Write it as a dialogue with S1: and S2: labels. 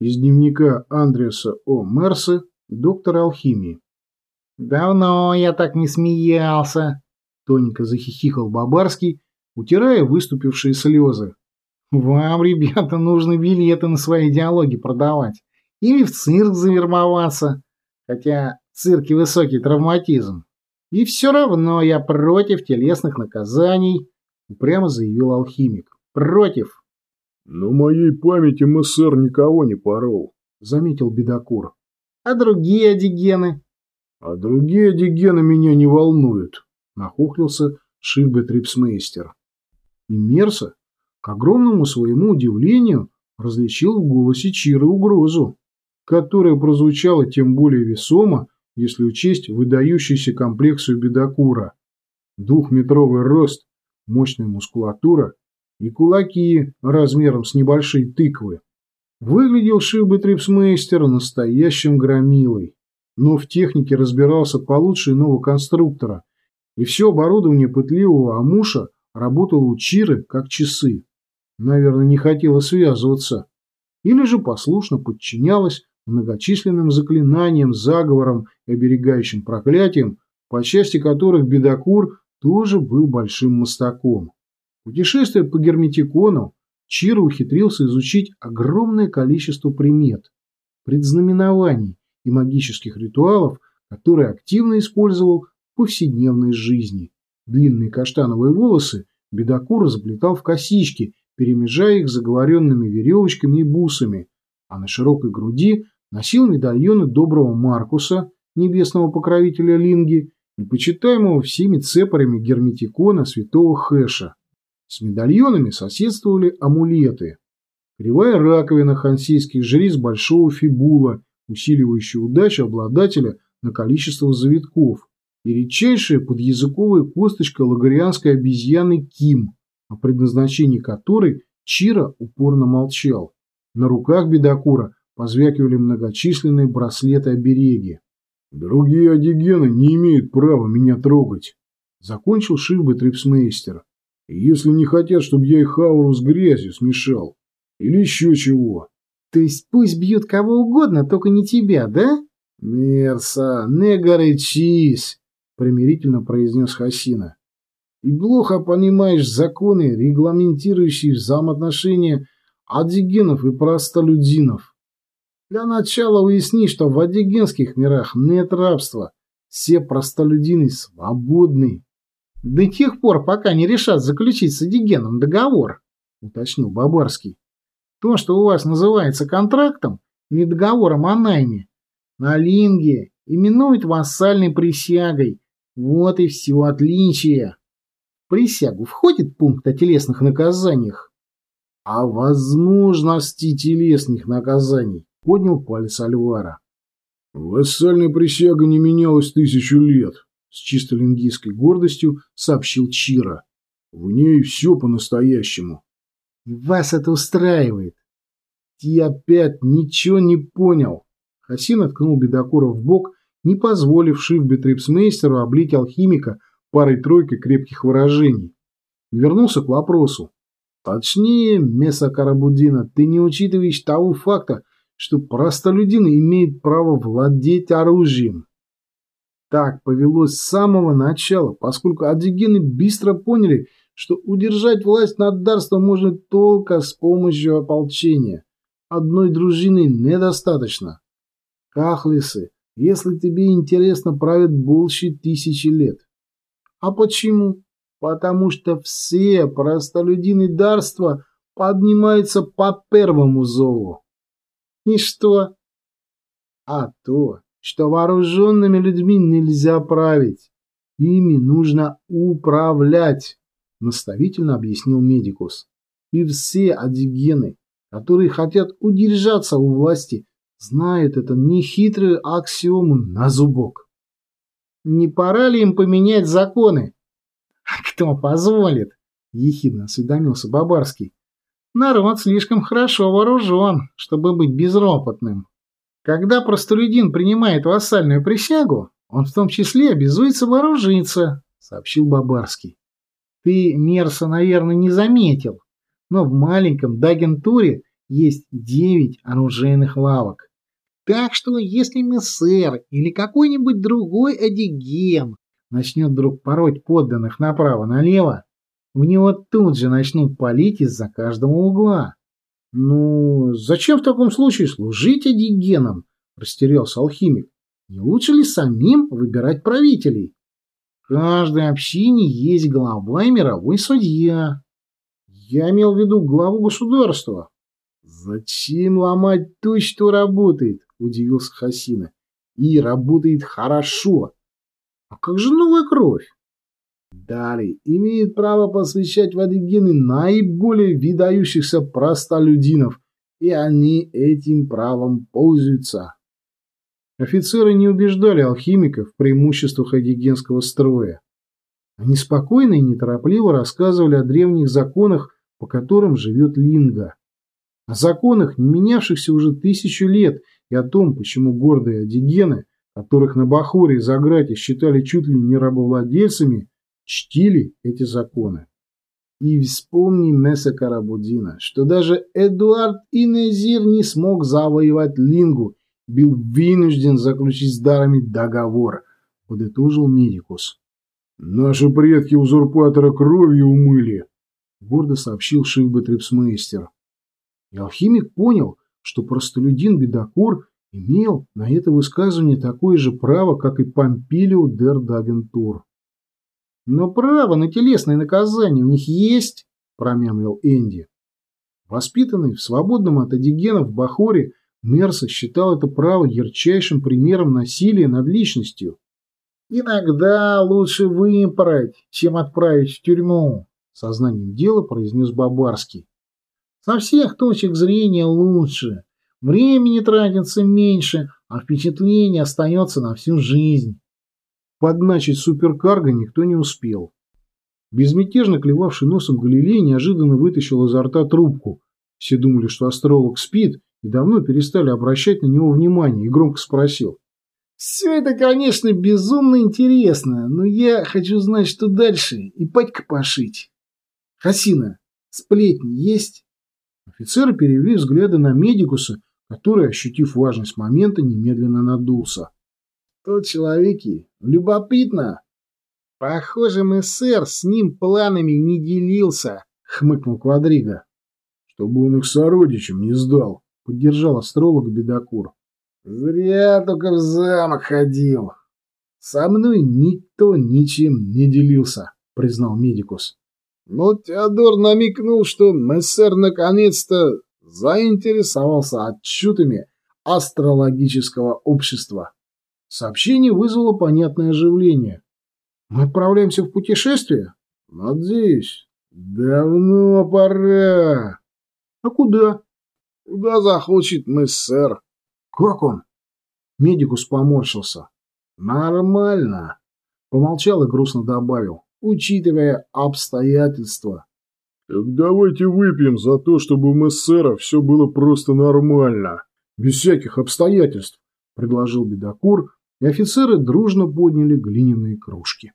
S1: Из дневника Андреаса О. Мерса, доктора алхимии.
S2: «Давно я так не смеялся», — тоненько захихикал Бабарский, утирая выступившие слезы. «Вам, ребята, нужно билеты на свои диалоги продавать или в цирк завербоваться, хотя в цирке высокий травматизм. И все равно я против телесных наказаний», — упрямо заявил алхимик. «Против».
S1: «На моей памяти МСР никого не порол», — заметил Бедокур.
S2: «А другие одигены?»
S1: «А другие одигены меня не волнуют», — нахохлился Шильбе Трипсмейстер. И Мерса, к огромному своему удивлению, различил в голосе Чира угрозу, которая прозвучала тем более весомо, если учесть выдающуюся комплекцию бедокура. Двухметровый рост, мощная мускулатура и кулаки размером с небольшие тыквы. Выглядел Шибы Трипсмейстер настоящим громилой, но в технике разбирался получше иного конструктора, и все оборудование пытливого Амуша работало у Чиры как часы. Наверное, не хотела связываться. Или же послушно подчинялась многочисленным заклинаниям, заговорам и оберегающим проклятиям, по части которых Бедокур тоже был большим мастаком. Путешествуя по герметикону, Чиро ухитрился изучить огромное количество примет, предзнаменований и магических ритуалов, которые активно использовал в повседневной жизни. Длинные каштановые волосы бедокур заплетал в косички, перемежая их заговоренными веревочками и бусами, а на широкой груди носил медальоны доброго Маркуса, небесного покровителя Линги, и почитаемого всеми цепарями герметикона святого Хэша. С медальонами соседствовали амулеты. Кривая раковина хансийских жриц большого фибула, усиливающая удачу обладателя на количество завитков, и редчайшая подъязыковая косточка лагарианской обезьяны Ким, о предназначении которой Чира упорно молчал. На руках бедокура позвякивали многочисленные браслеты-обереги. «Другие одигены не имеют права меня трогать», — закончил Шивбы Трипсмейстер. Если не хотят, чтобы я их ауру с грязью смешал. Или еще чего.
S2: То есть пусть бьют кого угодно, только не тебя, да?
S1: Мерса, не горячись, примирительно произнес Хасина. И плохо понимаешь законы, регламентирующие взаимоотношения адигенов и простолюдинов. Для начала уясни, что в адигенских мирах нет рабства. Все простолюдины свободны.
S2: До тех пор, пока не решат заключить с Адигеном договор, уточнил Бабарский. То, что у вас называется контрактом, не договором о найме, на Линге именуют вассальной присягой. Вот и все отличие. Присягу входит пункт о телесных наказаниях.
S1: О возможности телесных наказаний, поднял палец Альвара. Вассальная присяга не менялась тысячу лет, с чисто лингийской гордостью сообщил Чира. В ней все по-настоящему.
S2: Вас это устраивает.
S1: Ты опять ничего не понял. Хасин откнул бедокура в бок, не позволив Шифбетрипсмейстеру облить алхимика парой-тройкой крепких выражений. И вернулся к вопросу. Точнее, Меса Карабудина, ты не учитываешь того факта, что простолюдины имеют право владеть оружием. Так повелось с самого начала, поскольку адигены быстро поняли, что удержать власть над дарством можно только с помощью ополчения. Одной дружины недостаточно. Кахлисы, если тебе интересно, правят больше тысячи лет. А почему? Потому что все простолюдины дарства поднимаются по первому зову. И что? А то, что вооруженными людьми нельзя править. Ими нужно управлять, наставительно объяснил медикус. И все адигены, которые хотят удержаться у власти, знают эту нехитрую аксиому на зубок.
S2: Не пора ли им поменять законы? А кто позволит? Ехидно осведомился Бабарский. Народ слишком хорошо вооружен, чтобы быть безропотным. Когда простолюдин принимает вассальную присягу, он в том числе обязуется вооружиться, сообщил Бабарский. Ты, Мерса, наверное, не заметил, но в маленьком Дагентуре есть девять оружейных лавок. Так что, если мессер или какой-нибудь другой одиген начнет вдруг пороть подданных направо-налево, в него тут же начнут палить из-за каждого угла. «Ну, зачем в таком случае служить одигенам?» – растерялся алхимик. «Не лучше ли самим выбирать правителей?» «В каждой общине есть глава и мировой судья». «Я имел в виду главу государства». «Зачем ломать то, что работает?» – удивился Хасина. «И работает хорошо. А как же новая кровь?» Далее имеет право посвящать в адыгены наиболее видающихся простолюдинов, и они этим правом пользуются. Офицеры не убеждали алхимиков в преимуществах адигенского строя. Они спокойно и неторопливо рассказывали о древних законах, по которым живет Линга. О законах, не менявшихся уже тысячу лет, и о том, почему гордые адигены, которых на Бахоре и Заграте считали чуть ли не рабовладельцами, чтили эти законы. И вспомни Месса Карабудина, что даже Эдуард Инезир не смог завоевать Лингу, был вынужден заключить с дарами договор, подытожил Медикус. «Наши предки узурпатора кровью умыли», — гордо сообщил шифбетрибсмейстер. И алхимик понял, что простолюдин Бедокур имел на это высказывание такое же право, как и Помпилио дер Даген Тур. Но право на телесное наказание у них есть, промямлил Энди. Воспитанный в свободном от адигенов Бахоре, Мерса считал это право ярчайшим примером насилия над личностью. «Иногда лучше выпороть, чем отправить в тюрьму», — сознанием дела произнес Бабарский. «Со всех точек зрения лучше, времени тратится меньше, а впечатление остается на всю жизнь». Подначить суперкарго никто не успел. Безмятежно клевавший носом Галилей неожиданно вытащил изо рта трубку. Все думали, что астролог спит, и давно перестали обращать на него внимание, и громко спросил. «Все это, конечно, безумно интересно, но я хочу знать, что дальше, и патька пошить. Хасина, сплетни есть?» Офицеры перевели взгляды на Медикуса, который, ощутив важность момента, немедленно надулся. Тот человеки. Любопытно. Похоже, мессер с ним планами не делился, хмыкнул Квадрига. Чтобы он их сородичам не сдал, поддержал астролог Бедокур. Зря только в замок ходил. Со мной никто ничем не делился, признал Медикус. Но Теодор намекнул, что мессер наконец-то заинтересовался отчетами астрологического общества. Сообщение вызвало понятное оживление. «Мы отправляемся в путешествие?» «Надеюсь. Давно пора». «А куда?» «Куда захочет мессер». «Как он?» Медикус поморщился. «Нормально», — помолчал и грустно добавил, учитывая обстоятельства. «Так давайте выпьем за то, чтобы у мессера все было просто нормально, без всяких обстоятельств», — предложил Бедокур, и офицеры дружно подняли глиняные кружки.